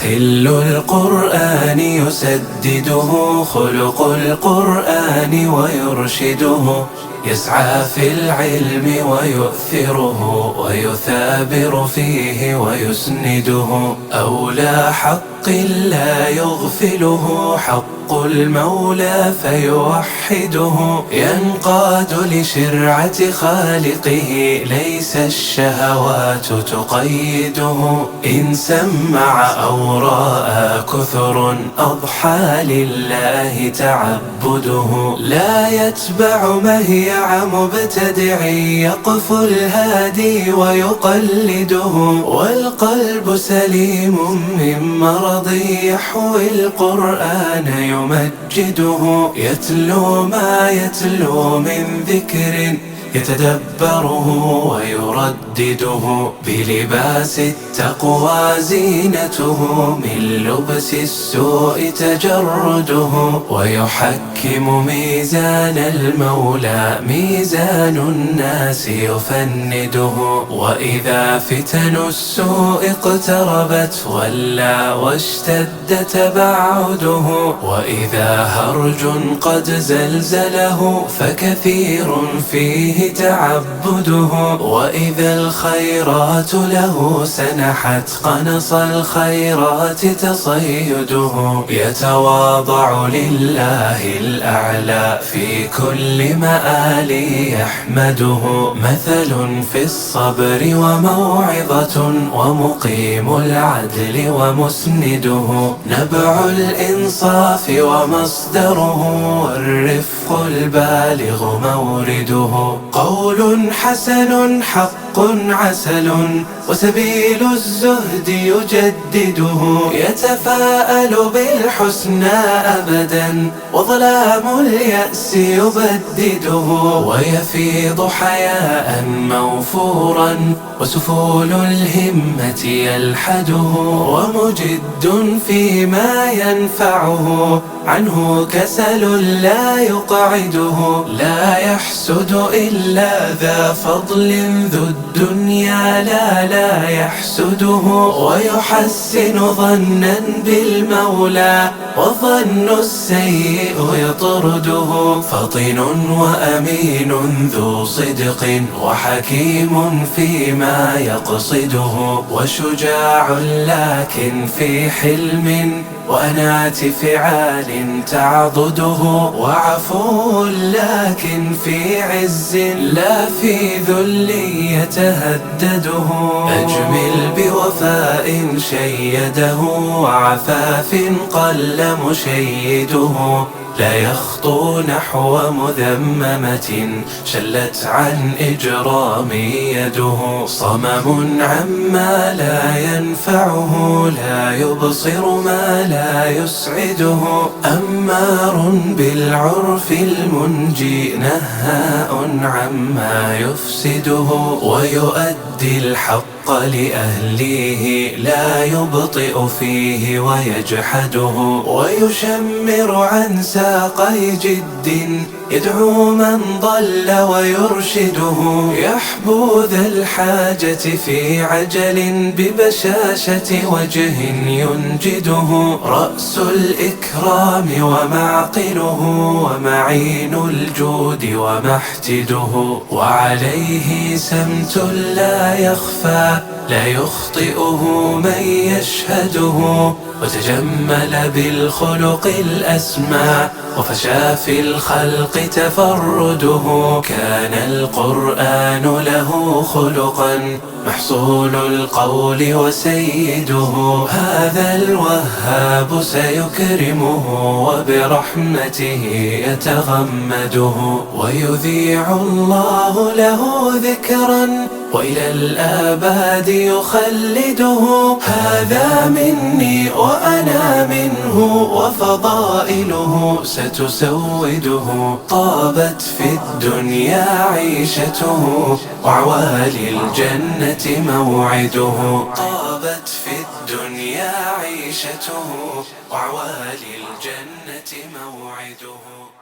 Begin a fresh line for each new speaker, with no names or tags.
خل القرآن يسدده خلق القرآن ويرشده يسعى في العلم ويؤثره ويثابر فيه ويسنده. أولى حق لا يغفله حق حق المولى فيوحده. ينقاد لشرعة خالقه ليس الشهوات تقيده. إن سمع أو رأى كثر أضحى لله تعبده. لا يتبع مهيع مبتدع يقف الهادي ويقلده. والقلب سليم من مرض يحوي القرآن يمجده يتلو ما يتلو من ذكر. يتدبره ويردده بلباس التقوى زينته من لبس السوء تجرده ويحكم ميزان المولى ميزان الناس يفنده. وإذا فتن السوء اقتربت ولا واشتد تبعده. وإذا هرج قد زلزله فكثير فيه تعبده. وإذا الخيرات له سنحت قنص الخيرات تصيده. يتواضع لله الأعلى في كل مآل يحمده. مثل في الصبر وموعظة ومقيم العدل ومسنده. نبع الإنصاف ومصدره والرفق البالغ مورده. قول حسن حق. عسل وسبيل الزهد يجدده. يتفاءل بالحسنى أبدا وظلام اليأس يبدده. ويفيض حياء موفورا وسفول الهمة يلحده. ومجد فيما ينفعه عنه كسل لا يقعده. لا يحسد إلا ذا فضل ذو الدنيا لا لا يحسده ويحسن ظنا بالمولى وظن السيء يطرده فطن وأمين ذو صدق وحكيم فيما يقصده وشجاع لكن في حلم وأنات فعال تعضده وعفو لكن في عز لا في ذل يتهدده. أجمل بوفاء شيده وعفاف قل مشيده. لا يخطو نحو مذممة شلت عن إجرام يده. صمم عما لا ينفعه لا يبصر ما لا يسعده. أمار بالعرف المنجي نهاء عما يفسده. ويؤدي الحق الحق لأهليه لا يبطئ فيه ويجحده ويشمر عن ساقي جد. يدعو من ضل ويرشده. يحبو ذا الحاجة في عجل ببشاشة وجه ينجده. رأس الإكرام ومعقله ومعين الجود ومحتده وعليه سمت لا يخفى. لا يخطئه من يشهده وتجمل بالخلق الأسمى وفشى في الخلق تفرده. كان القرآن له خلقا محصول القول وسيده. هذا الوهاب سيكرمه وبرحمته يتغمده. ويذيع الله له ذكرا وإلى الآباد يخلده هذا مني وأنا منه وفضائله ستسوده طابت في الدنيا عيشته وعوالي الجنة موعده. طابت في الدنيا عيشته وعوالي الجنة موعده.